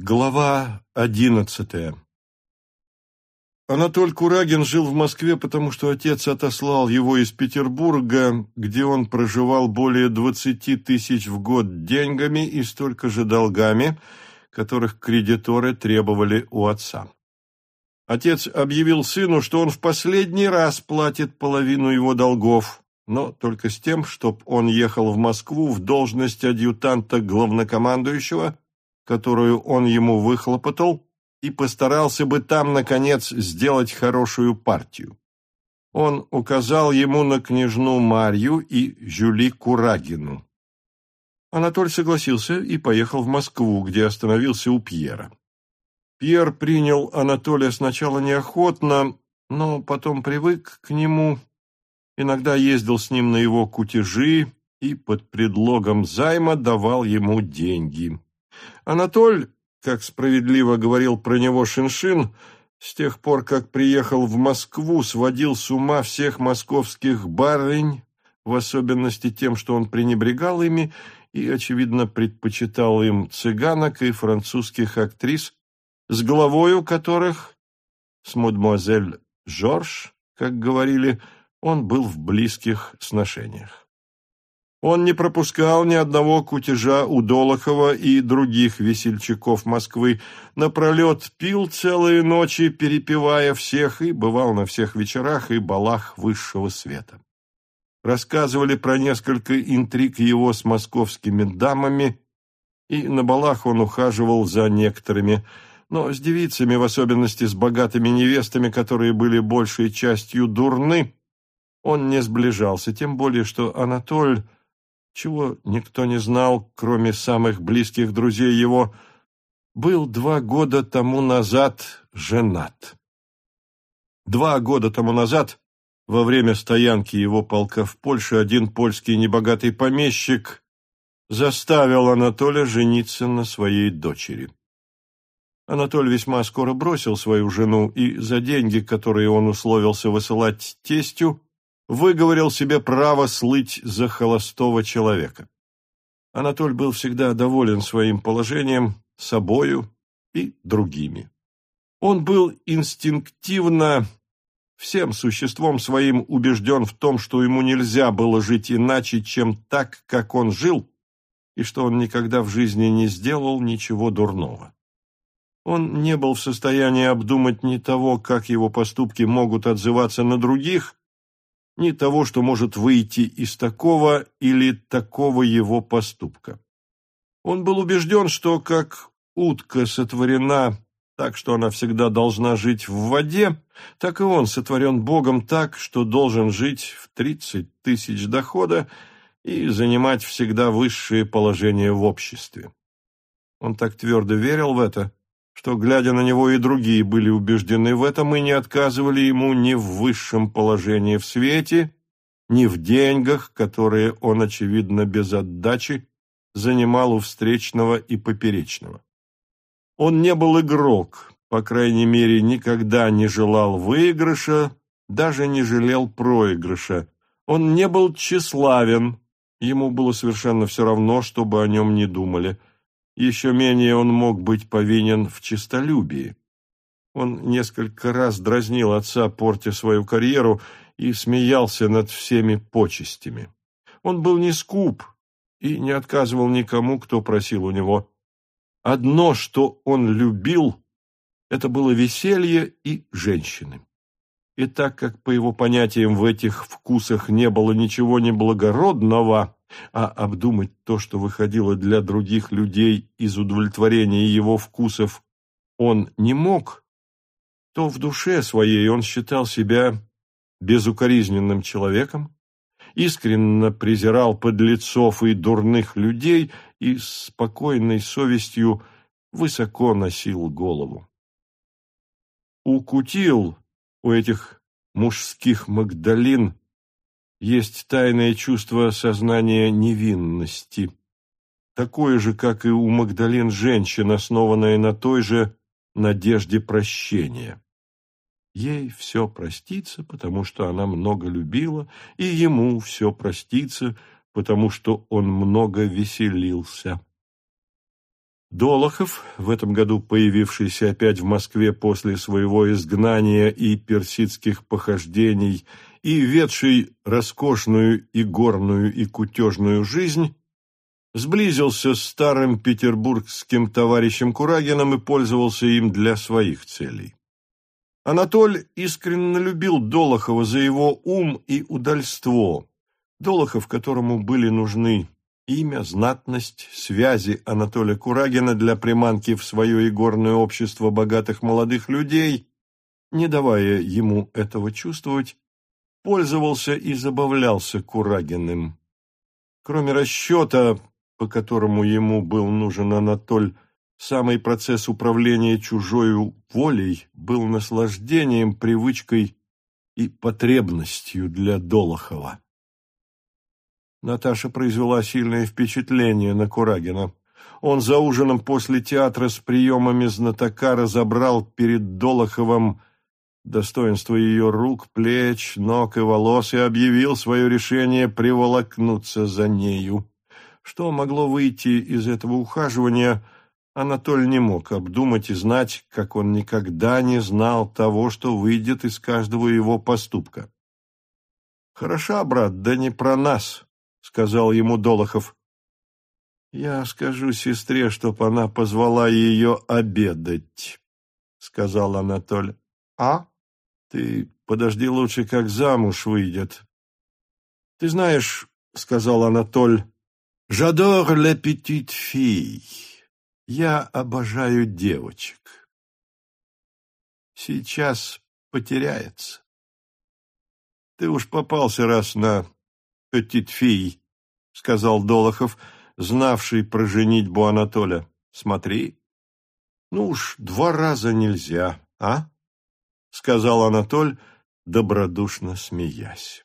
Глава одиннадцатая Анатоль Курагин жил в Москве, потому что отец отослал его из Петербурга, где он проживал более двадцати тысяч в год деньгами и столько же долгами, которых кредиторы требовали у отца. Отец объявил сыну, что он в последний раз платит половину его долгов, но только с тем, чтобы он ехал в Москву в должность адъютанта главнокомандующего – которую он ему выхлопотал, и постарался бы там, наконец, сделать хорошую партию. Он указал ему на княжну Марью и Жюли Курагину. Анатоль согласился и поехал в Москву, где остановился у Пьера. Пьер принял Анатолия сначала неохотно, но потом привык к нему, иногда ездил с ним на его кутежи и под предлогом займа давал ему деньги. Анатоль, как справедливо говорил про него Шиншин, с тех пор, как приехал в Москву, сводил с ума всех московских барынь, в особенности тем, что он пренебрегал ими и, очевидно, предпочитал им цыганок и французских актрис, с головою которых, с мадемуазель Жорж, как говорили, он был в близких сношениях. Он не пропускал ни одного кутежа у Долохова и других весельчаков Москвы, напролет пил целые ночи, перепевая всех, и бывал на всех вечерах и балах высшего света. Рассказывали про несколько интриг его с московскими дамами, и на балах он ухаживал за некоторыми, но с девицами, в особенности с богатыми невестами, которые были большей частью дурны, он не сближался, тем более что Анатоль чего никто не знал, кроме самых близких друзей его, был два года тому назад женат. Два года тому назад, во время стоянки его полка в Польше, один польский небогатый помещик заставил Анатолия жениться на своей дочери. Анатолий весьма скоро бросил свою жену и за деньги, которые он условился высылать тестю, выговорил себе право слыть за холостого человека. Анатоль был всегда доволен своим положением, собою и другими. Он был инстинктивно всем существом своим убежден в том, что ему нельзя было жить иначе, чем так, как он жил, и что он никогда в жизни не сделал ничего дурного. Он не был в состоянии обдумать ни того, как его поступки могут отзываться на других, ни того, что может выйти из такого или такого его поступка. Он был убежден, что как утка сотворена так, что она всегда должна жить в воде, так и он сотворен Богом так, что должен жить в тридцать тысяч дохода и занимать всегда высшее положение в обществе. Он так твердо верил в это, что, глядя на него, и другие были убеждены в этом и не отказывали ему ни в высшем положении в свете, ни в деньгах, которые он, очевидно, без отдачи занимал у встречного и поперечного. Он не был игрок, по крайней мере, никогда не желал выигрыша, даже не жалел проигрыша. Он не был тщеславен, ему было совершенно все равно, чтобы о нем не думали – еще менее он мог быть повинен в честолюбии. Он несколько раз дразнил отца, портя свою карьеру, и смеялся над всеми почестями. Он был не скуп и не отказывал никому, кто просил у него. Одно, что он любил, это было веселье и женщины. И так как, по его понятиям, в этих вкусах не было ничего неблагородного, а обдумать то, что выходило для других людей из удовлетворения его вкусов, он не мог, то в душе своей он считал себя безукоризненным человеком, искренне презирал подлецов и дурных людей и спокойной совестью высоко носил голову. Укутил у этих мужских Магдалин есть тайное чувство сознания невинности, такое же, как и у Магдалин женщин, основанное на той же надежде прощения. Ей все простится, потому что она много любила, и ему все простится, потому что он много веселился. Долохов, в этом году появившийся опять в Москве после своего изгнания и персидских похождений и ведший роскошную и горную и кутежную жизнь, сблизился с старым петербургским товарищем Курагином и пользовался им для своих целей. Анатоль искренне любил Долохова за его ум и удальство. Долохов, которому были нужны имя, знатность, связи Анатолия Курагина для приманки в свое игорное общество богатых молодых людей, не давая ему этого чувствовать, пользовался и забавлялся Курагиным. Кроме расчета, по которому ему был нужен Анатоль, самый процесс управления чужою волей был наслаждением, привычкой и потребностью для Долохова. Наташа произвела сильное впечатление на Курагина. Он за ужином после театра с приемами знатока разобрал перед Долоховым достоинство ее рук, плеч, ног и волос и объявил свое решение приволокнуться за нею. Что могло выйти из этого ухаживания, Анатоль не мог обдумать и знать, как он никогда не знал того, что выйдет из каждого его поступка. «Хороша, брат, да не про нас», — сказал ему Долохов. «Я скажу сестре, чтоб она позвала ее обедать», — сказал Анатоль. «А? Ты подожди лучше, как замуж выйдет». «Ты знаешь», — сказал Анатоль, J'adore les petites filles. Я обожаю девочек. Сейчас потеряется. Ты уж попался раз на petit fille, сказал Долохов, знавший про женитьбу Анатоля. Смотри. Ну уж два раза нельзя, а? сказал Анатоль, добродушно смеясь.